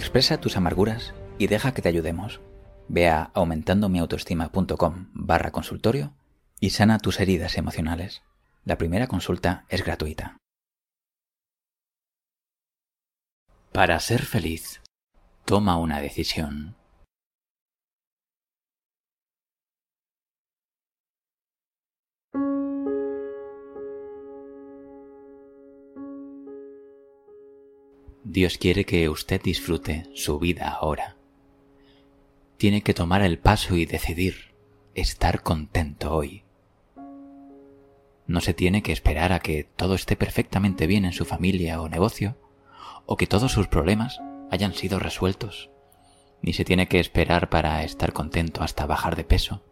Expresa tus amarguras y deja que te ayudemos. Ve a aumentandomiautoestima.com barra consultorio y sana tus heridas emocionales. La primera consulta es gratuita. Para ser feliz, toma una decisión. Dios quiere que usted disfrute su vida ahora. Tiene que tomar el paso y decidir estar contento hoy. No se tiene que esperar a que todo esté perfectamente bien en su familia o negocio, o que todos sus problemas hayan sido resueltos, ni se tiene que esperar para estar contento hasta bajar de peso,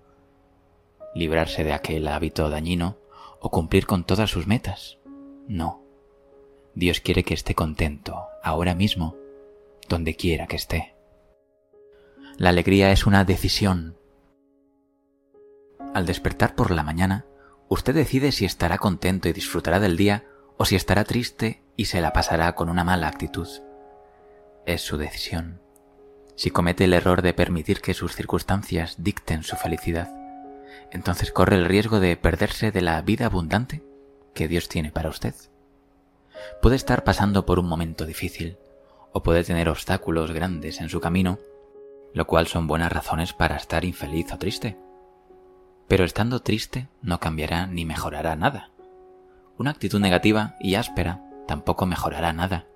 librarse de aquel hábito dañino o cumplir con todas sus metas. No. Dios quiere que esté contento ahora mismo, donde quiera que esté. La alegría es una decisión. Al despertar por la mañana, usted decide si estará contento y disfrutará del día o si estará triste y se la pasará con una mala actitud. Es su decisión. Si comete el error de permitir que sus circunstancias dicten su felicidad, entonces corre el riesgo de perderse de la vida abundante que Dios tiene para usted. Puede estar pasando por un momento difícil o puede tener obstáculos grandes en su camino, lo cual son buenas razones para estar infeliz o triste. Pero estando triste no cambiará ni mejorará nada. Una actitud negativa y áspera tampoco mejorará nada.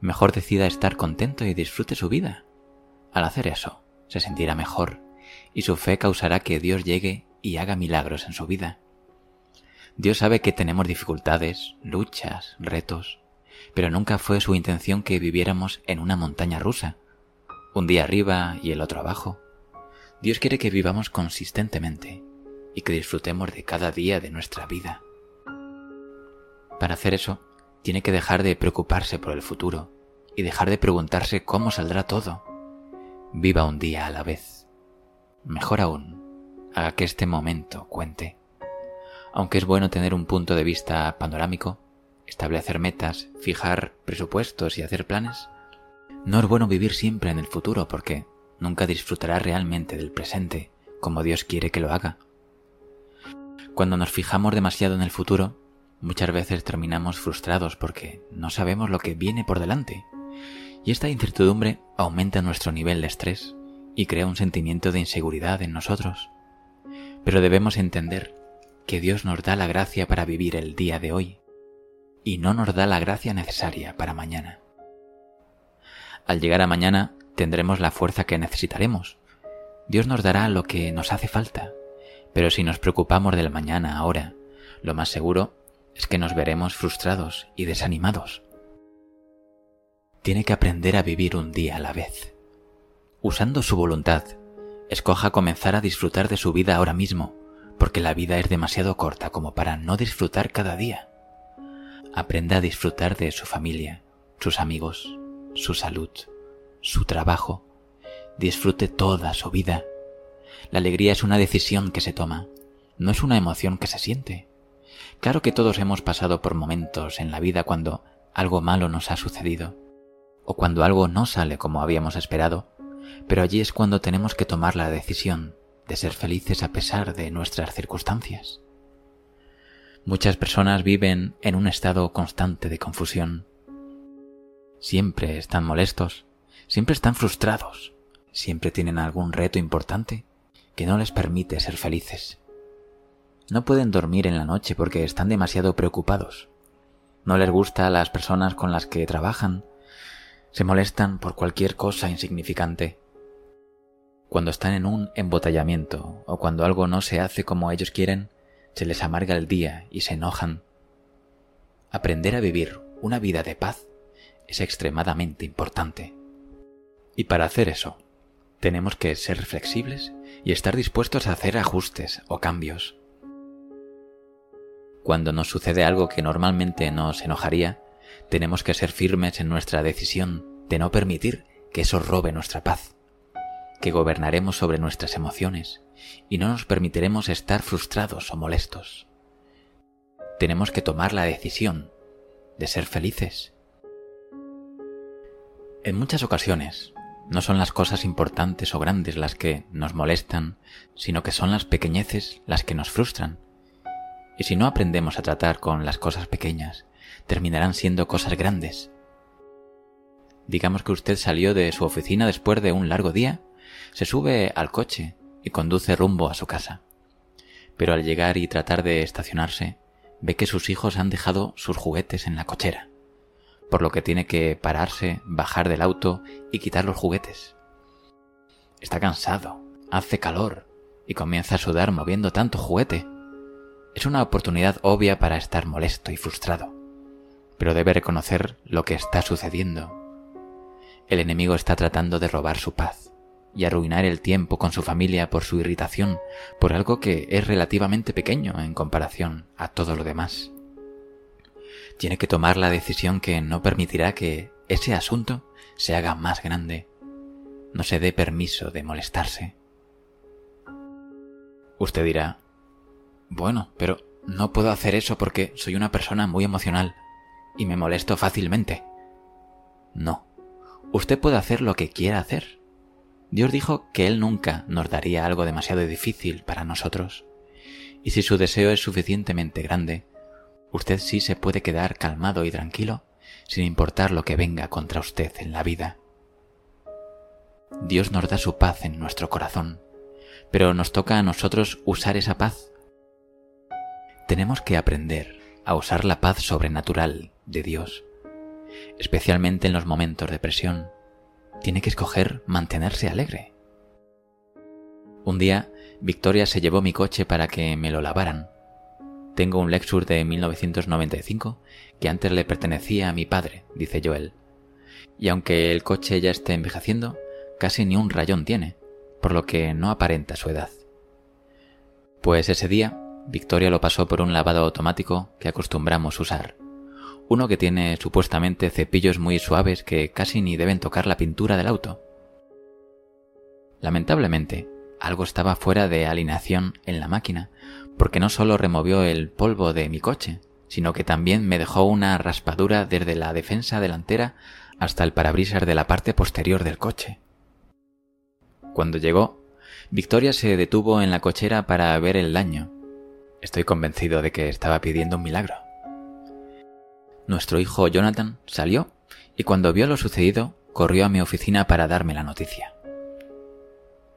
Mejor decida estar contento y disfrute su vida. Al hacer eso, se sentirá mejor y su fe causará que Dios llegue y haga milagros en su vida. Dios sabe que tenemos dificultades, luchas, retos, pero nunca fue su intención que viviéramos en una montaña rusa, un día arriba y el otro abajo. Dios quiere que vivamos consistentemente y que disfrutemos de cada día de nuestra vida. Para hacer eso, tiene que dejar de preocuparse por el futuro y dejar de preguntarse cómo saldrá todo. Viva un día a la vez. Mejor aún, haga que este momento cuente. Aunque es bueno tener un punto de vista panorámico, establecer metas, fijar presupuestos y hacer planes, no es bueno vivir siempre en el futuro porque nunca disfrutará realmente del presente como Dios quiere que lo haga. Cuando nos fijamos demasiado en el futuro, muchas veces terminamos frustrados porque no sabemos lo que viene por delante. Y esta incertidumbre aumenta nuestro nivel de estrés y crea un sentimiento de inseguridad en nosotros. Pero debemos entender que Dios nos da la gracia para vivir el día de hoy y no nos da la gracia necesaria para mañana. Al llegar a mañana tendremos la fuerza que necesitaremos. Dios nos dará lo que nos hace falta, pero si nos preocupamos del mañana ahora, lo más seguro es que nos veremos frustrados y desanimados. Tiene que aprender a vivir un día a la vez. Usando su voluntad, escoja comenzar a disfrutar de su vida ahora mismo porque la vida es demasiado corta como para no disfrutar cada día. Aprenda a disfrutar de su familia, sus amigos, su salud, su trabajo. Disfrute toda su vida. La alegría es una decisión que se toma, no es una emoción que se siente. Claro que todos hemos pasado por momentos en la vida cuando algo malo nos ha sucedido, o cuando algo no sale como habíamos esperado, pero allí es cuando tenemos que tomar la decisión de ser felices a pesar de nuestras circunstancias. Muchas personas viven en un estado constante de confusión. Siempre están molestos, siempre están frustrados, siempre tienen algún reto importante que no les permite ser felices. No pueden dormir en la noche porque están demasiado preocupados. No les gusta las personas con las que trabajan. Se molestan por cualquier cosa insignificante cuando están en un embotellamiento o cuando algo no se hace como ellos quieren, se les amarga el día y se enojan. Aprender a vivir una vida de paz es extremadamente importante. Y para hacer eso, tenemos que ser flexibles y estar dispuestos a hacer ajustes o cambios. Cuando nos sucede algo que normalmente nos enojaría, tenemos que ser firmes en nuestra decisión de no permitir que eso robe nuestra paz que gobernaremos sobre nuestras emociones y no nos permitiremos estar frustrados o molestos. Tenemos que tomar la decisión de ser felices. En muchas ocasiones, no son las cosas importantes o grandes las que nos molestan, sino que son las pequeñeces las que nos frustran. Y si no aprendemos a tratar con las cosas pequeñas, terminarán siendo cosas grandes. Digamos que usted salió de su oficina después de un largo día, se sube al coche y conduce rumbo a su casa. Pero al llegar y tratar de estacionarse, ve que sus hijos han dejado sus juguetes en la cochera por lo que tiene que pararse, bajar del auto y quitar los juguetes. Está cansado, hace calor y comienza a sudar moviendo tanto juguete. Es una oportunidad obvia para estar molesto y frustrado, pero debe reconocer lo que está sucediendo. El enemigo está tratando de robar su paz y arruinar el tiempo con su familia por su irritación, por algo que es relativamente pequeño en comparación a todo lo demás tiene que tomar la decisión que no permitirá que ese asunto se haga más grande. No se dé permiso de molestarse. Usted dirá, bueno, pero no puedo hacer eso porque soy una persona muy emocional y me molesto fácilmente. No, usted puede hacer lo que quiera hacer. Dios dijo que Él nunca nos daría algo demasiado difícil para nosotros. Y si su deseo es suficientemente grande, usted sí se puede quedar calmado y tranquilo sin importar lo que venga contra usted en la vida. Dios nos da su paz en nuestro corazón, pero nos toca a nosotros usar esa paz. Tenemos que aprender a usar la paz sobrenatural de Dios, especialmente en los momentos de presión. Tiene que escoger mantenerse alegre. Un día, Victoria se llevó mi coche para que me lo lavaran tengo un Lexus de 1995 que antes le pertenecía a mi padre, dice Joel. Y aunque el coche ya esté envejeciendo, casi ni un rayón tiene, por lo que no aparenta su edad. Pues ese día, Victoria lo pasó por un lavado automático que acostumbramos usar. Uno que tiene supuestamente cepillos muy suaves que casi ni deben tocar la pintura del auto. Lamentablemente, algo estaba fuera de alineación en la máquina, porque no solo removió el polvo de mi coche, sino que también me dejó una raspadura desde la defensa delantera hasta el parabrisas de la parte posterior del coche. Cuando llegó, Victoria se detuvo en la cochera para ver el daño. Estoy convencido de que estaba pidiendo un milagro. Nuestro hijo Jonathan salió y cuando vio lo sucedido corrió a mi oficina para darme la noticia.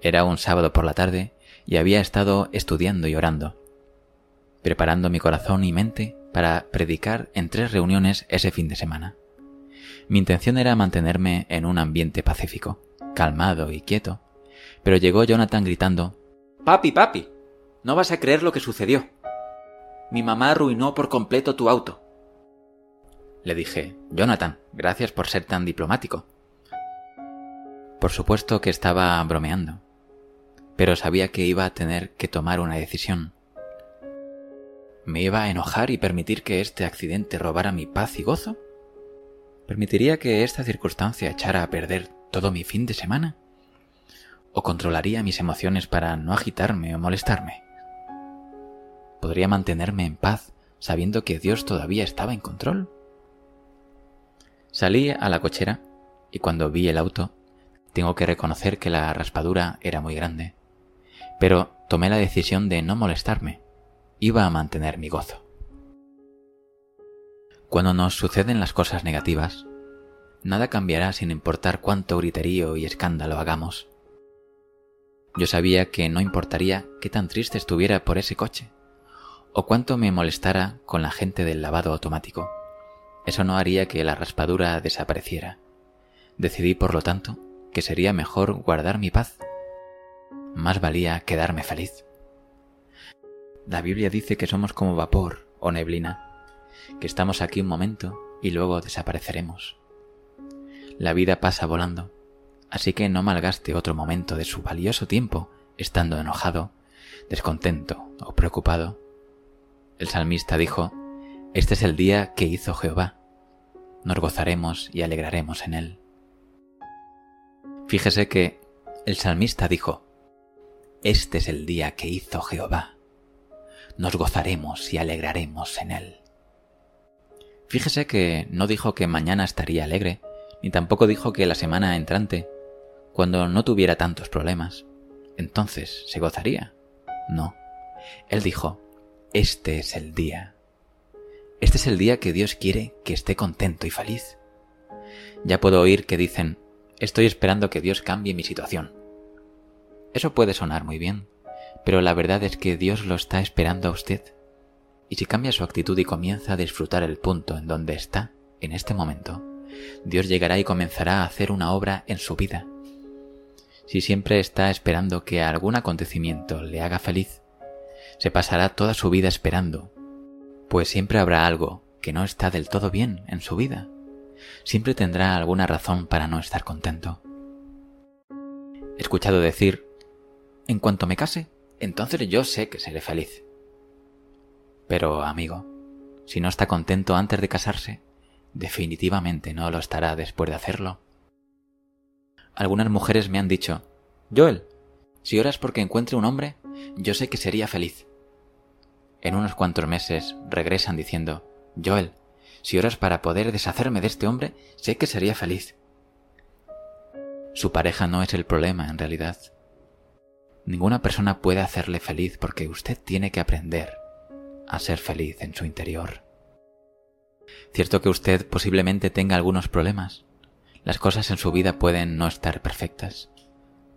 Era un sábado por la tarde y había estado estudiando y orando, preparando mi corazón y mente para predicar en tres reuniones ese fin de semana. Mi intención era mantenerme en un ambiente pacífico, calmado y quieto, pero llegó Jonathan gritando Papi, papi, no vas a creer lo que sucedió. Mi mamá arruinó por completo tu auto. Le dije, Jonathan, gracias por ser tan diplomático. Por supuesto que estaba bromeando pero sabía que iba a tener que tomar una decisión. ¿Me iba a enojar y permitir que este accidente robara mi paz y gozo? ¿Permitiría que esta circunstancia echara a perder todo mi fin de semana? ¿O controlaría mis emociones para no agitarme o molestarme? ¿Podría mantenerme en paz sabiendo que Dios todavía estaba en control? Salí a la cochera y cuando vi el auto, tengo que reconocer que la raspadura era muy grande pero tomé la decisión de no molestarme. Iba a mantener mi gozo. Cuando nos suceden las cosas negativas, nada cambiará sin importar cuánto griterío y escándalo hagamos. Yo sabía que no importaría qué tan triste estuviera por ese coche, o cuánto me molestara con la gente del lavado automático. Eso no haría que la raspadura desapareciera. Decidí, por lo tanto, que sería mejor guardar mi paz más valía quedarme feliz. La Biblia dice que somos como vapor o neblina, que estamos aquí un momento y luego desapareceremos. La vida pasa volando, así que no malgaste otro momento de su valioso tiempo estando enojado, descontento o preocupado. El salmista dijo, Este es el día que hizo Jehová, nos gozaremos y alegraremos en él. Fíjese que el salmista dijo, este es el día que hizo Jehová. Nos gozaremos y alegraremos en él. Fíjese que no dijo que mañana estaría alegre, ni tampoco dijo que la semana entrante, cuando no tuviera tantos problemas, entonces se gozaría. No. Él dijo, este es el día. Este es el día que Dios quiere que esté contento y feliz. Ya puedo oír que dicen, estoy esperando que Dios cambie mi situación. Eso puede sonar muy bien, pero la verdad es que Dios lo está esperando a usted. Y si cambia su actitud y comienza a disfrutar el punto en donde está, en este momento, Dios llegará y comenzará a hacer una obra en su vida. Si siempre está esperando que algún acontecimiento le haga feliz, se pasará toda su vida esperando, pues siempre habrá algo que no está del todo bien en su vida. Siempre tendrá alguna razón para no estar contento. He escuchado decir, en cuanto me case, entonces yo sé que seré feliz. Pero, amigo, si no está contento antes de casarse, definitivamente no lo estará después de hacerlo. Algunas mujeres me han dicho, Joel, si oras porque encuentre un hombre, yo sé que sería feliz. En unos cuantos meses regresan diciendo, Joel, si oras para poder deshacerme de este hombre, sé que sería feliz. Su pareja no es el problema en realidad. Ninguna persona puede hacerle feliz porque usted tiene que aprender a ser feliz en su interior. Cierto que usted posiblemente tenga algunos problemas. Las cosas en su vida pueden no estar perfectas.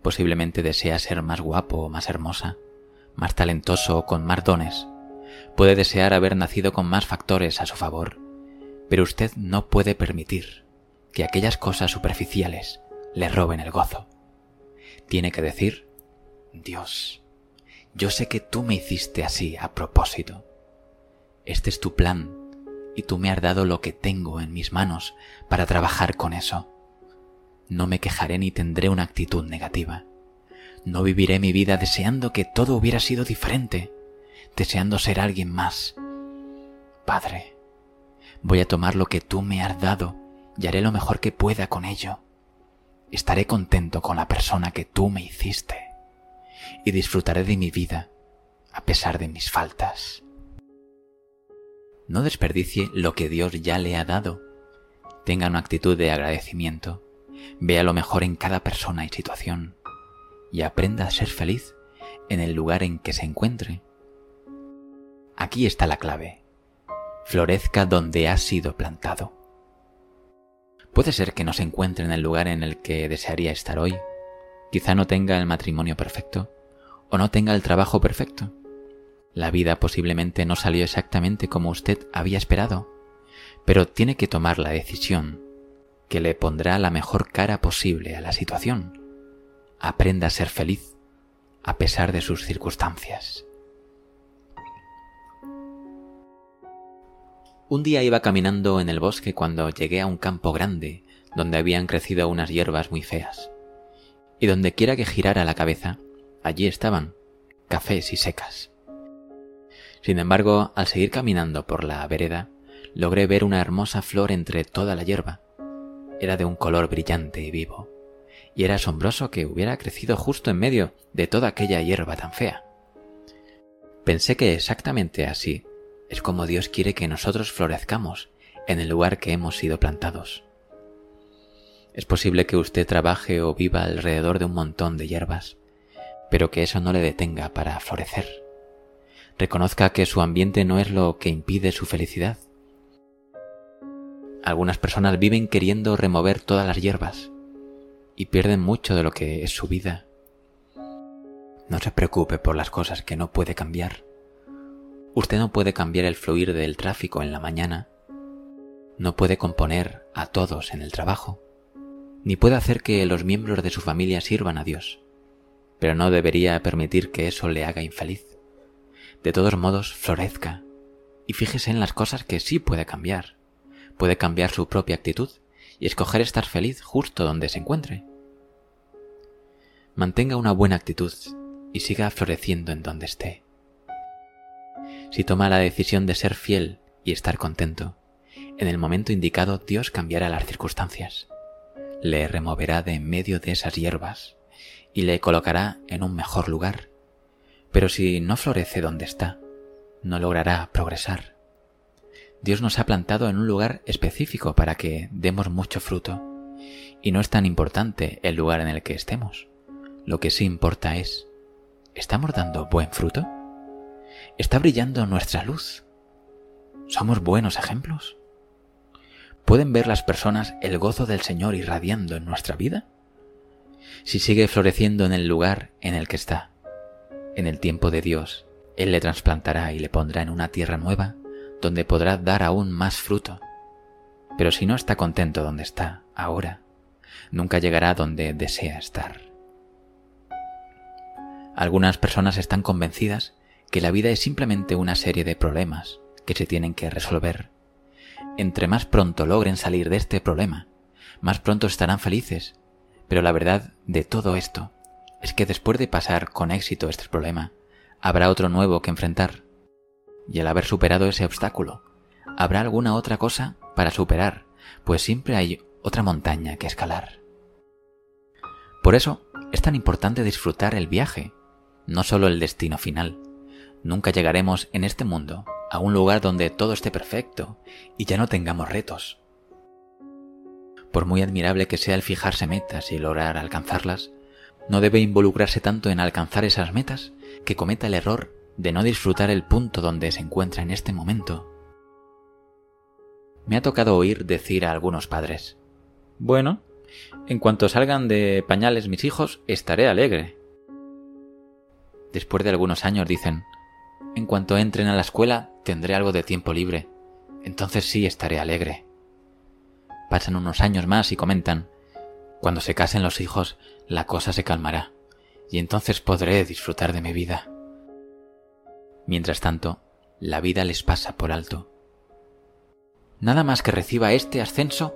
Posiblemente desea ser más guapo o más hermosa, más talentoso o con más dones. Puede desear haber nacido con más factores a su favor, pero usted no puede permitir que aquellas cosas superficiales le roben el gozo. Tiene que decir, Dios, yo sé que tú me hiciste así a propósito. Este es tu plan y tú me has dado lo que tengo en mis manos para trabajar con eso. No me quejaré ni tendré una actitud negativa. No viviré mi vida deseando que todo hubiera sido diferente, deseando ser alguien más. Padre, voy a tomar lo que tú me has dado y haré lo mejor que pueda con ello. Estaré contento con la persona que tú me hiciste y disfrutaré de mi vida a pesar de mis faltas. No desperdicie lo que Dios ya le ha dado. Tenga una actitud de agradecimiento. Vea lo mejor en cada persona y situación. Y aprenda a ser feliz en el lugar en que se encuentre. Aquí está la clave. Florezca donde ha sido plantado. Puede ser que no se encuentre en el lugar en el que desearía estar hoy. Quizá no tenga el matrimonio perfecto o no tenga el trabajo perfecto. La vida posiblemente no salió exactamente como usted había esperado, pero tiene que tomar la decisión que le pondrá la mejor cara posible a la situación. Aprenda a ser feliz a pesar de sus circunstancias. Un día iba caminando en el bosque cuando llegué a un campo grande donde habían crecido unas hierbas muy feas. Y donde quiera que girara la cabeza, allí estaban, cafés y secas. Sin embargo, al seguir caminando por la vereda, logré ver una hermosa flor entre toda la hierba. Era de un color brillante y vivo, y era asombroso que hubiera crecido justo en medio de toda aquella hierba tan fea. Pensé que exactamente así es como Dios quiere que nosotros florezcamos en el lugar que hemos sido plantados. Es posible que usted trabaje o viva alrededor de un montón de hierbas, pero que eso no le detenga para florecer. Reconozca que su ambiente no es lo que impide su felicidad. Algunas personas viven queriendo remover todas las hierbas y pierden mucho de lo que es su vida. No se preocupe por las cosas que no puede cambiar. Usted no puede cambiar el fluir del tráfico en la mañana, no puede componer a todos en el trabajo, ni puede hacer que los miembros de su familia sirvan a Dios, pero no debería permitir que eso le haga infeliz de todos modos florezca y fíjese en las cosas que sí puede cambiar. Puede cambiar su propia actitud y escoger estar feliz justo donde se encuentre. Mantenga una buena actitud y siga floreciendo en donde esté. Si toma la decisión de ser fiel y estar contento, en el momento indicado Dios cambiará las circunstancias. Le removerá de en medio de esas hierbas y le colocará en un mejor lugar pero si no florece donde está, no logrará progresar. Dios nos ha plantado en un lugar específico para que demos mucho fruto Y no es tan importante el lugar en el que estemos. Lo que sí importa es, ¿estamos dando buen fruto? ¿Está brillando nuestra luz? ¿Somos buenos ejemplos? ¿Pueden ver las personas el gozo del Señor irradiando en nuestra vida? Si sigue floreciendo en el lugar en el que está, en el tiempo de Dios, Él le trasplantará y le pondrá en una tierra nueva donde podrá dar aún más fruto. Pero si no está contento donde está ahora, nunca llegará donde desea estar. Algunas personas están convencidas que la vida es simplemente una serie de problemas que se tienen que resolver. Entre más pronto logren salir de este problema, más pronto estarán felices. Pero la verdad de todo esto es que después de pasar con éxito este problema, habrá otro nuevo que enfrentar y al haber superado ese obstáculo, habrá alguna otra cosa para superar, pues siempre hay otra montaña que escalar. Por eso es tan importante disfrutar el viaje, no solo el destino final. Nunca llegaremos en este mundo a un lugar donde todo esté perfecto y ya no tengamos retos. Por muy admirable que sea el fijarse metas y lograr alcanzarlas, no debe involucrarse tanto en alcanzar esas metas que cometa el error de no disfrutar el punto donde se encuentra en este momento. Me ha tocado oír decir a algunos padres, bueno, en cuanto salgan de pañales mis hijos, estaré alegre. Después de algunos años dicen, en cuanto entren a la escuela, tendré algo de tiempo libre. Entonces sí estaré alegre. Pasan unos años más y comentan, cuando se casen los hijos, la cosa se calmará, y entonces podré disfrutar de mi vida. Mientras tanto, la vida les pasa por alto. Nada más que reciba este ascenso,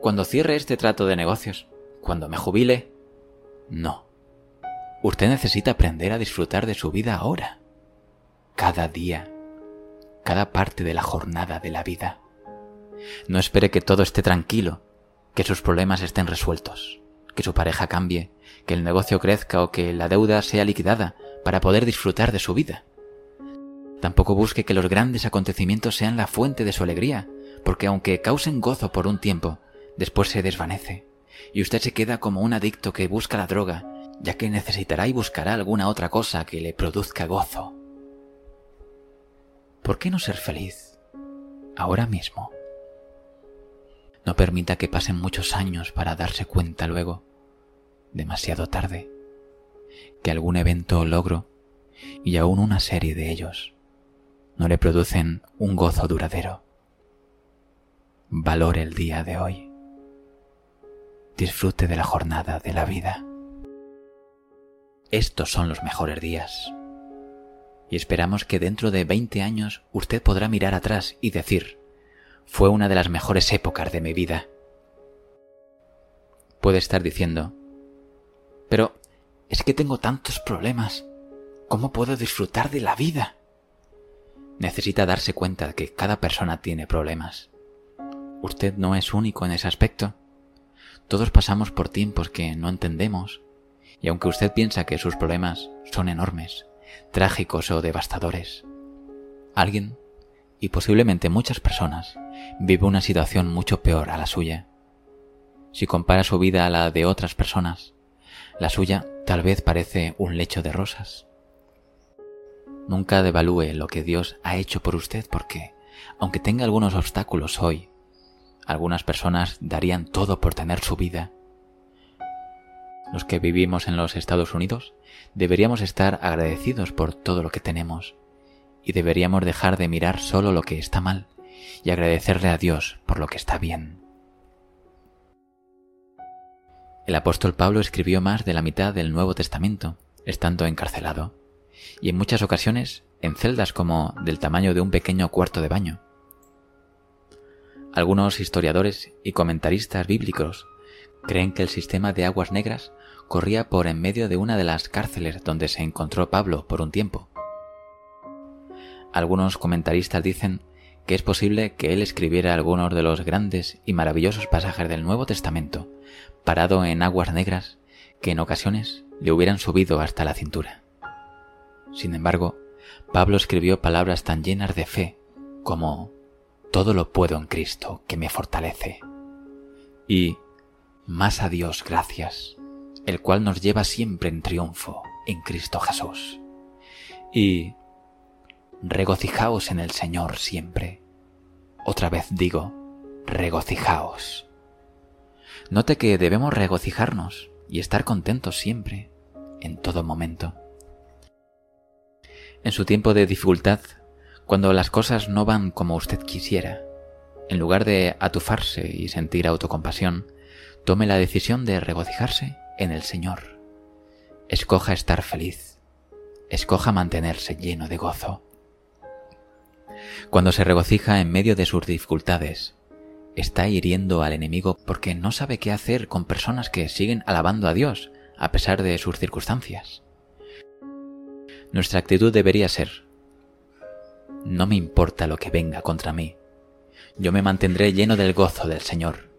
cuando cierre este trato de negocios, cuando me jubile. No. Usted necesita aprender a disfrutar de su vida ahora, cada día, cada parte de la jornada de la vida. No espere que todo esté tranquilo, que sus problemas estén resueltos, que su pareja cambie, que el negocio crezca o que la deuda sea liquidada para poder disfrutar de su vida. Tampoco busque que los grandes acontecimientos sean la fuente de su alegría, porque aunque causen gozo por un tiempo, después se desvanece, y usted se queda como un adicto que busca la droga, ya que necesitará y buscará alguna otra cosa que le produzca gozo. ¿Por qué no ser feliz ahora mismo? No permita que pasen muchos años para darse cuenta luego, demasiado tarde, que algún evento o logro, y aún una serie de ellos, no le producen un gozo duradero. Valore el día de hoy. Disfrute de la jornada de la vida. Estos son los mejores días. Y esperamos que dentro de 20 años usted podrá mirar atrás y decir, fue una de las mejores épocas de mi vida. Puede estar diciendo, pero es que tengo tantos problemas. ¿Cómo puedo disfrutar de la vida? necesita darse cuenta que cada persona tiene problemas. Usted no es único en ese aspecto. Todos pasamos por tiempos que no entendemos, y aunque usted piensa que sus problemas son enormes, trágicos o devastadores, alguien, y posiblemente muchas personas, vive una situación mucho peor a la suya. Si compara su vida a la de otras personas, la suya tal vez parece un lecho de rosas. Nunca devalúe lo que Dios ha hecho por usted porque, aunque tenga algunos obstáculos hoy, algunas personas darían todo por tener su vida. Los que vivimos en los Estados Unidos deberíamos estar agradecidos por todo lo que tenemos y deberíamos dejar de mirar solo lo que está mal y agradecerle a Dios por lo que está bien. El apóstol Pablo escribió más de la mitad del Nuevo Testamento, estando encarcelado y en muchas ocasiones en celdas como del tamaño de un pequeño cuarto de baño. Algunos historiadores y comentaristas bíblicos creen que el sistema de aguas negras corría por en medio de una de las cárceles donde se encontró Pablo por un tiempo. Algunos comentaristas dicen que es posible que él escribiera algunos de los grandes y maravillosos pasajes del Nuevo Testamento, parado en aguas negras que en ocasiones le hubieran subido hasta la cintura. Sin embargo, Pablo escribió palabras tan llenas de fe como Todo lo puedo en Cristo que me fortalece y más a Dios gracias, el cual nos lleva siempre en triunfo en Cristo Jesús. Y regocijaos en el Señor siempre. Otra vez digo, regocijaos. Note que debemos regocijarnos y estar contentos siempre, en todo momento. En su tiempo de dificultad, cuando las cosas no van como usted quisiera, en lugar de atufarse y sentir autocompasión, tome la decisión de regocijarse en el Señor. Escoja estar feliz. Escoja mantenerse lleno de gozo. Cuando se regocija en medio de sus dificultades, está hiriendo al enemigo porque no sabe qué hacer con personas que siguen alabando a Dios a pesar de sus circunstancias. Nuestra actitud debería ser, no me importa lo que venga contra mí, yo me mantendré lleno del gozo del Señor.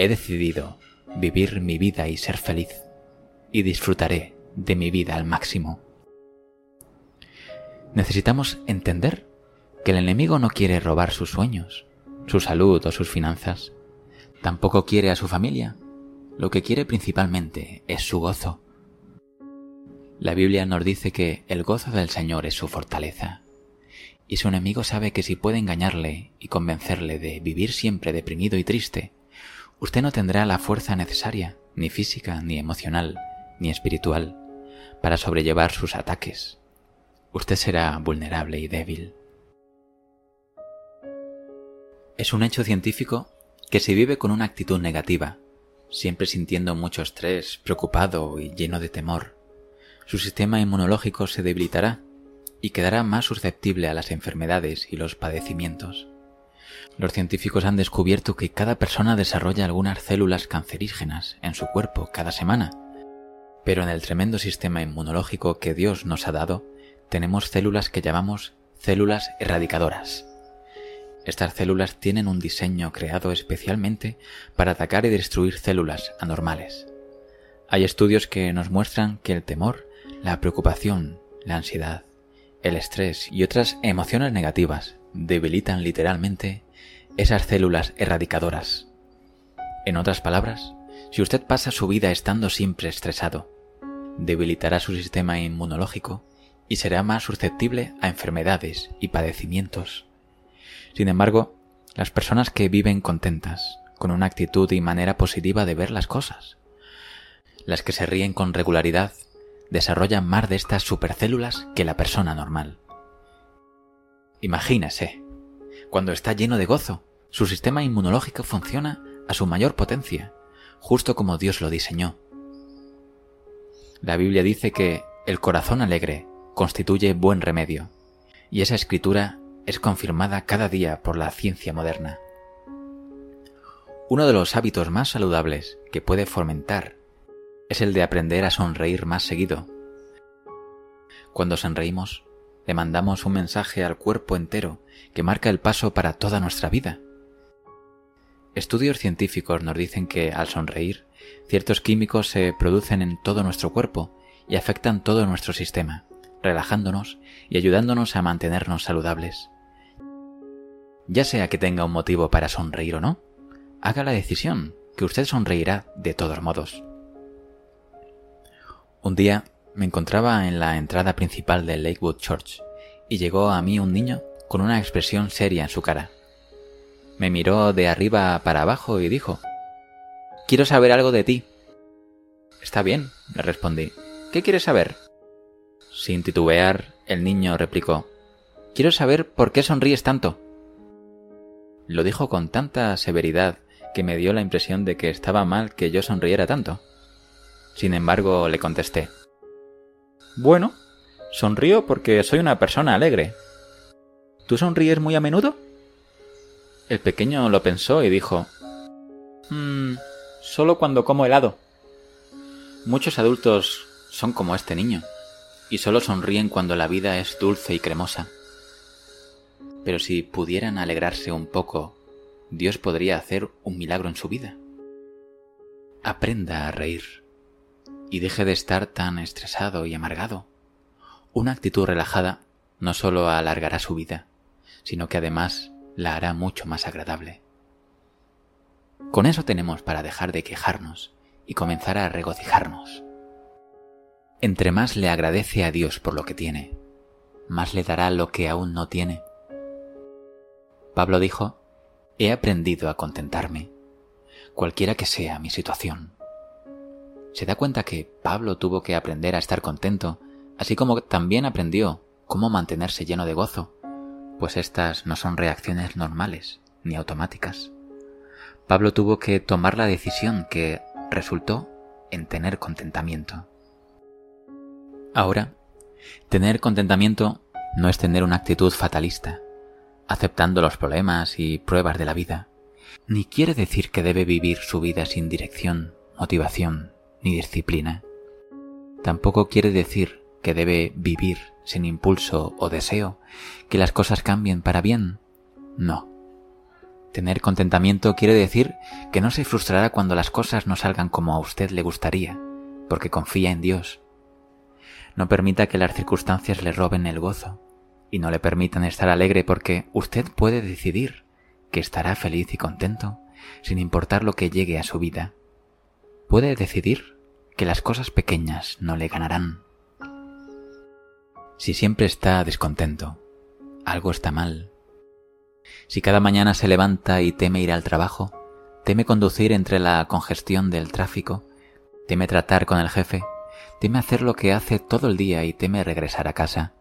He decidido vivir mi vida y ser feliz, y disfrutaré de mi vida al máximo. Necesitamos entender que el enemigo no quiere robar sus sueños, su salud o sus finanzas. Tampoco quiere a su familia. Lo que quiere principalmente es su gozo. La Biblia nos dice que el gozo del Señor es su fortaleza. Y su enemigo sabe que si puede engañarle y convencerle de vivir siempre deprimido y triste, usted no tendrá la fuerza necesaria, ni física, ni emocional, ni espiritual, para sobrellevar sus ataques. Usted será vulnerable y débil. Es un hecho científico que si vive con una actitud negativa, siempre sintiendo mucho estrés, preocupado y lleno de temor, su sistema inmunológico se debilitará y quedará más susceptible a las enfermedades y los padecimientos. Los científicos han descubierto que cada persona desarrolla algunas células cancerígenas en su cuerpo cada semana, pero en el tremendo sistema inmunológico que Dios nos ha dado, tenemos células que llamamos células erradicadoras. Estas células tienen un diseño creado especialmente para atacar y destruir células anormales. Hay estudios que nos muestran que el temor, la preocupación, la ansiedad, el estrés y otras emociones negativas debilitan literalmente esas células erradicadoras. En otras palabras, si usted pasa su vida estando siempre estresado, debilitará su sistema inmunológico y será más susceptible a enfermedades y padecimientos sin embargo, las personas que viven contentas, con una actitud y manera positiva de ver las cosas, las que se ríen con regularidad, desarrollan más de estas supercélulas que la persona normal. Imagínese, cuando está lleno de gozo, su sistema inmunológico funciona a su mayor potencia, justo como Dios lo diseñó. La Biblia dice que el corazón alegre constituye buen remedio, y esa escritura es confirmada cada día por la ciencia moderna. Uno de los hábitos más saludables que puede fomentar es el de aprender a sonreír más seguido. Cuando sonreímos, le mandamos un mensaje al cuerpo entero que marca el paso para toda nuestra vida. Estudios científicos nos dicen que al sonreír, ciertos químicos se producen en todo nuestro cuerpo y afectan todo nuestro sistema, relajándonos y ayudándonos a mantenernos saludables. Ya sea que tenga un motivo para sonreír o no, haga la decisión, que usted sonreirá de todos modos. Un día me encontraba en la entrada principal del Lakewood Church y llegó a mí un niño con una expresión seria en su cara. Me miró de arriba para abajo y dijo, Quiero saber algo de ti. Está bien, le respondí. ¿Qué quieres saber? Sin titubear, el niño replicó, Quiero saber por qué sonríes tanto. Lo dijo con tanta severidad que me dio la impresión de que estaba mal que yo sonriera tanto. Sin embargo, le contesté. Bueno, sonrío porque soy una persona alegre. ¿Tú sonríes muy a menudo? El pequeño lo pensó y dijo, Mmm, solo cuando como helado. Muchos adultos son como este niño, y solo sonríen cuando la vida es dulce y cremosa pero si pudieran alegrarse un poco, Dios podría hacer un milagro en su vida. Aprenda a reír y deje de estar tan estresado y amargado. Una actitud relajada no solo alargará su vida, sino que además la hará mucho más agradable. Con eso tenemos para dejar de quejarnos y comenzar a regocijarnos. Entre más le agradece a Dios por lo que tiene, más le dará lo que aún no tiene. Pablo dijo, he aprendido a contentarme, cualquiera que sea mi situación. Se da cuenta que Pablo tuvo que aprender a estar contento, así como también aprendió cómo mantenerse lleno de gozo, pues estas no son reacciones normales ni automáticas. Pablo tuvo que tomar la decisión que resultó en tener contentamiento. Ahora, tener contentamiento no es tener una actitud fatalista, aceptando los problemas y pruebas de la vida, ni quiere decir que debe vivir su vida sin dirección, motivación ni disciplina. Tampoco quiere decir que debe vivir sin impulso o deseo que las cosas cambien para bien. No. Tener contentamiento quiere decir que no se frustrará cuando las cosas no salgan como a usted le gustaría, porque confía en Dios. No permita que las circunstancias le roben el gozo y no le permitan estar alegre porque usted puede decidir que estará feliz y contento sin importar lo que llegue a su vida. Puede decidir que las cosas pequeñas no le ganarán. Si siempre está descontento, algo está mal. Si cada mañana se levanta y teme ir al trabajo, teme conducir entre la congestión del tráfico, teme tratar con el jefe, teme hacer lo que hace todo el día y teme regresar a casa.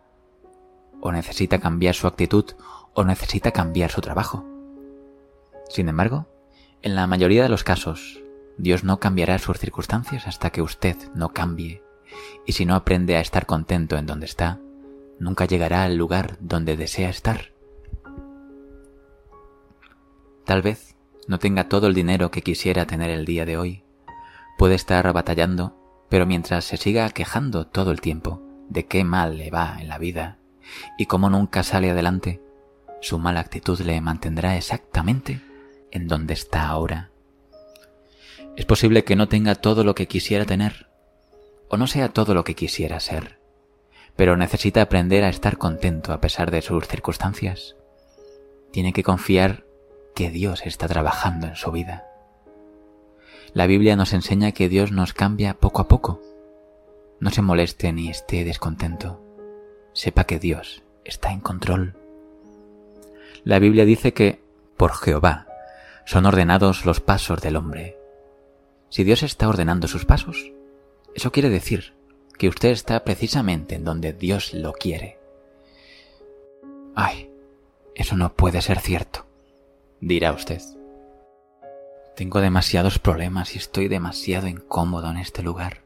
O necesita cambiar su actitud o necesita cambiar su trabajo. Sin embargo, en la mayoría de los casos, Dios no cambiará sus circunstancias hasta que usted no cambie. Y si no aprende a estar contento en donde está, nunca llegará al lugar donde desea estar. Tal vez no tenga todo el dinero que quisiera tener el día de hoy. Puede estar batallando, pero mientras se siga quejando todo el tiempo de qué mal le va en la vida y cómo nunca sale adelante, su mala actitud le mantendrá exactamente en donde está ahora. Es posible que no tenga todo lo que quisiera tener, o no sea todo lo que quisiera ser pero necesita aprender a estar contento a pesar de sus circunstancias. Tiene que confiar que Dios está trabajando en su vida. La Biblia nos enseña que Dios nos cambia poco a poco. No se moleste ni esté descontento. Sepa que Dios está en control. La Biblia dice que, por Jehová, son ordenados los pasos del hombre. Si Dios está ordenando sus pasos, eso quiere decir que usted está precisamente en donde Dios lo quiere. Ay, eso no puede ser cierto, dirá usted. Tengo demasiados problemas y estoy demasiado incómodo en este lugar.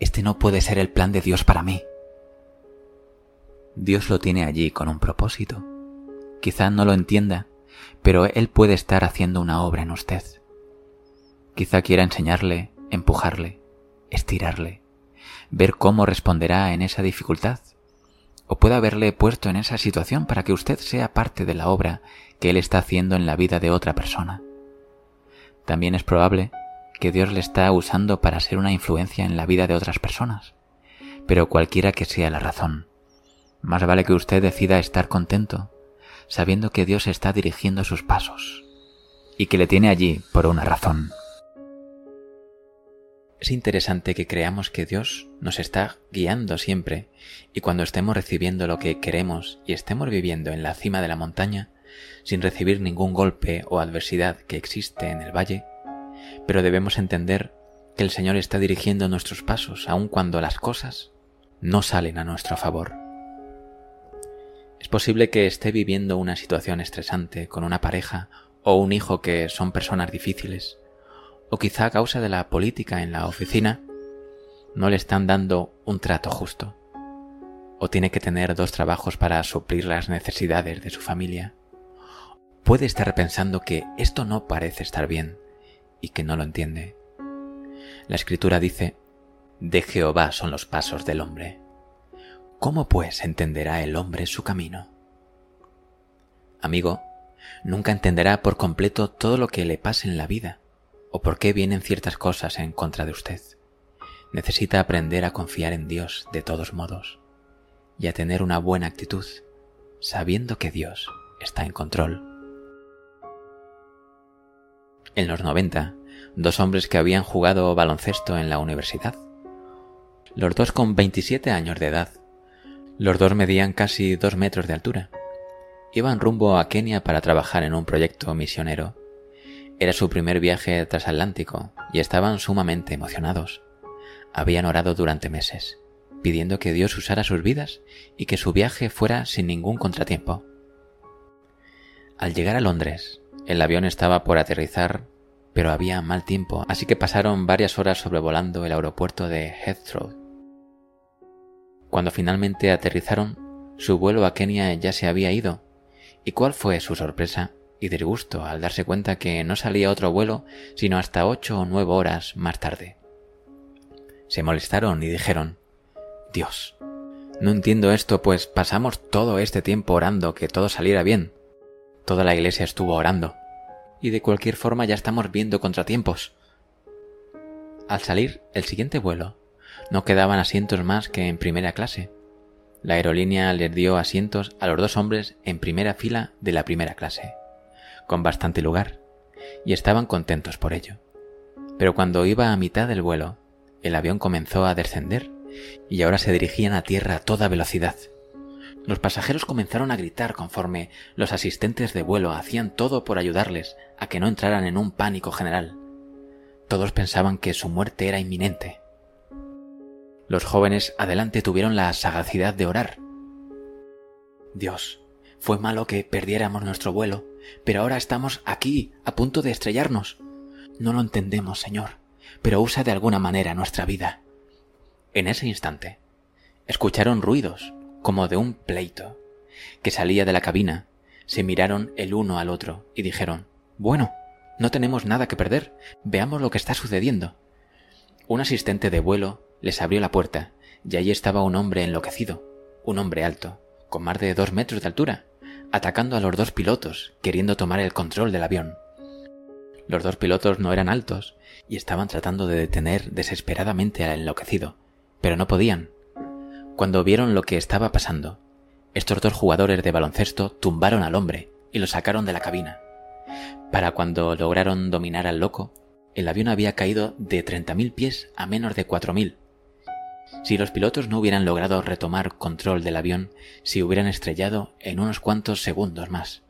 Este no puede ser el plan de Dios para mí. Dios lo tiene allí con un propósito. Quizá no lo entienda, pero Él puede estar haciendo una obra en usted. Quizá quiera enseñarle, empujarle, estirarle, ver cómo responderá en esa dificultad. O puede haberle puesto en esa situación para que usted sea parte de la obra que Él está haciendo en la vida de otra persona. También es probable que Dios le está usando para ser una influencia en la vida de otras personas. Pero cualquiera que sea la razón, más vale que usted decida estar contento, sabiendo que Dios está dirigiendo sus pasos y que le tiene allí por una razón. Es interesante que creamos que Dios nos está guiando siempre y cuando estemos recibiendo lo que queremos y estemos viviendo en la cima de la montaña, sin recibir ningún golpe o adversidad que existe en el valle, pero debemos entender que el Señor está dirigiendo nuestros pasos aun cuando las cosas no salen a nuestro favor. Es posible que esté viviendo una situación estresante con una pareja o un hijo que son personas difíciles, o quizá a causa de la política en la oficina, no le están dando un trato justo, o tiene que tener dos trabajos para suplir las necesidades de su familia. Puede estar pensando que esto no parece estar bien y que no lo entiende. La escritura dice, de Jehová son los pasos del hombre. ¿Cómo pues entenderá el hombre su camino? Amigo, nunca entenderá por completo todo lo que le pase en la vida, o por qué vienen ciertas cosas en contra de usted. Necesita aprender a confiar en Dios de todos modos y a tener una buena actitud, sabiendo que Dios está en control. En los 90, dos hombres que habían jugado baloncesto en la universidad. Los dos con 27 años de edad. Los dos medían casi dos metros de altura. Iban rumbo a Kenia para trabajar en un proyecto misionero. Era su primer viaje transatlántico y estaban sumamente emocionados. Habían orado durante meses, pidiendo que Dios usara sus vidas y que su viaje fuera sin ningún contratiempo. Al llegar a Londres, el avión estaba por aterrizar, pero había mal tiempo, así que pasaron varias horas sobrevolando el aeropuerto de Heathrow. Cuando finalmente aterrizaron, su vuelo a Kenia ya se había ido. ¿Y cuál fue su sorpresa y disgusto al darse cuenta que no salía otro vuelo sino hasta ocho o nueve horas más tarde? Se molestaron y dijeron Dios, no entiendo esto, pues pasamos todo este tiempo orando que todo saliera bien. Toda la iglesia estuvo orando. Y de cualquier forma ya estamos viendo contratiempos. Al salir el siguiente vuelo, no quedaban asientos más que en primera clase. La aerolínea les dio asientos a los dos hombres en primera fila de la primera clase, con bastante lugar, y estaban contentos por ello. Pero cuando iba a mitad del vuelo, el avión comenzó a descender y ahora se dirigían a tierra a toda velocidad. Los pasajeros comenzaron a gritar conforme los asistentes de vuelo hacían todo por ayudarles a que no entraran en un pánico general. Todos pensaban que su muerte era inminente. Los jóvenes adelante tuvieron la sagacidad de orar. Dios, fue malo que perdiéramos nuestro vuelo, pero ahora estamos aquí, a punto de estrellarnos. No lo entendemos, Señor, pero usa de alguna manera nuestra vida. En ese instante, escucharon ruidos, como de un pleito, que salía de la cabina, se miraron el uno al otro y dijeron, Bueno, no tenemos nada que perder, veamos lo que está sucediendo. Un asistente de vuelo les abrió la puerta, y allí estaba un hombre enloquecido, un hombre alto, con más de dos metros de altura, atacando a los dos pilotos, queriendo tomar el control del avión. Los dos pilotos no eran altos y estaban tratando de detener desesperadamente al enloquecido, pero no podían. Cuando vieron lo que estaba pasando, estos dos jugadores de baloncesto tumbaron al hombre y lo sacaron de la cabina. Para cuando lograron dominar al loco, el avión había caído de 30.000 pies a menos de 4.000. Si los pilotos no hubieran logrado retomar control del avión, se hubieran estrellado en unos cuantos segundos más,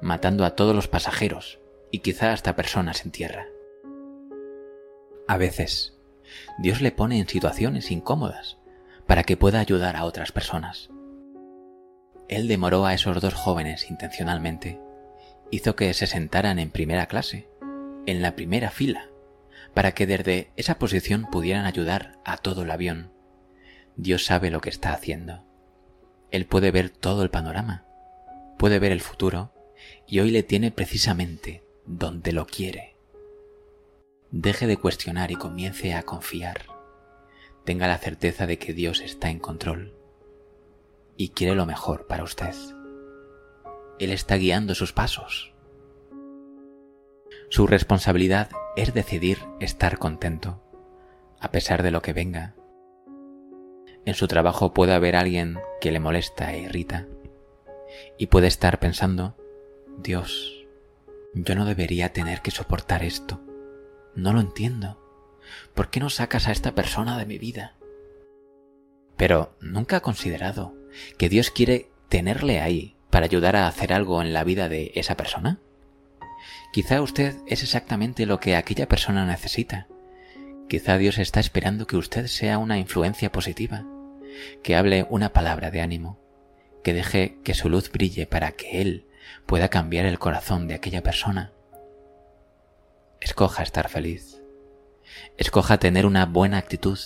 matando a todos los pasajeros y quizá hasta personas en tierra. A veces, Dios le pone en situaciones incómodas para que pueda ayudar a otras personas. Él demoró a esos dos jóvenes intencionalmente. Hizo que se sentaran en primera clase, en la primera fila, para que desde esa posición pudieran ayudar a todo el avión. Dios sabe lo que está haciendo. Él puede ver todo el panorama, puede ver el futuro, y hoy le tiene precisamente donde lo quiere deje de cuestionar y comience a confiar. Tenga la certeza de que Dios está en control y quiere lo mejor para usted. Él está guiando sus pasos. Su responsabilidad es decidir estar contento, a pesar de lo que venga. En su trabajo puede haber alguien que le molesta e irrita, y puede estar pensando, Dios, yo no debería tener que soportar esto. No lo entiendo. ¿Por qué no sacas a esta persona de mi vida? Pero nunca ha considerado que Dios quiere tenerle ahí para ayudar a hacer algo en la vida de esa persona. Quizá usted es exactamente lo que aquella persona necesita. Quizá Dios está esperando que usted sea una influencia positiva, que hable una palabra de ánimo, que deje que su luz brille para que Él pueda cambiar el corazón de aquella persona Escoja estar feliz. Escoja tener una buena actitud.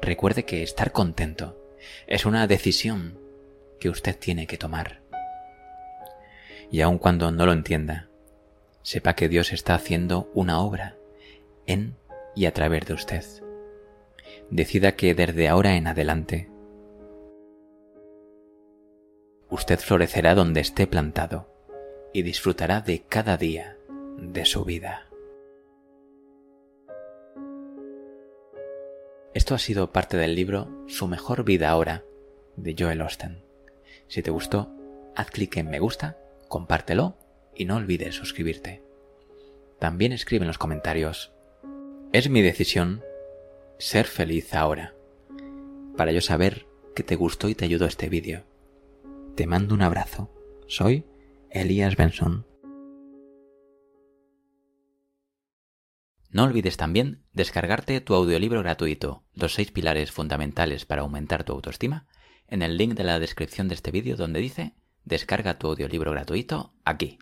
Recuerde que estar contento es una decisión que usted tiene que tomar. Y aun cuando no lo entienda, sepa que Dios está haciendo una obra en y a través de usted. Decida que desde ahora en adelante usted florecerá donde esté plantado y disfrutará de cada día de su vida. Esto ha sido parte del libro Su mejor vida ahora de Joel Austen. Si te gustó, haz clic en me gusta, compártelo y no olvides suscribirte. también escribe en los comentarios. Es mi decisión ser feliz ahora. Para yo saber que te gustó y te ayudó este vídeo. Te mando un abrazo. Soy Elías Benson. No olvides también descargarte tu audiolibro gratuito, Los seis pilares fundamentales para aumentar tu autoestima, en el link de la descripción de este vídeo donde dice Descarga tu audiolibro gratuito aquí.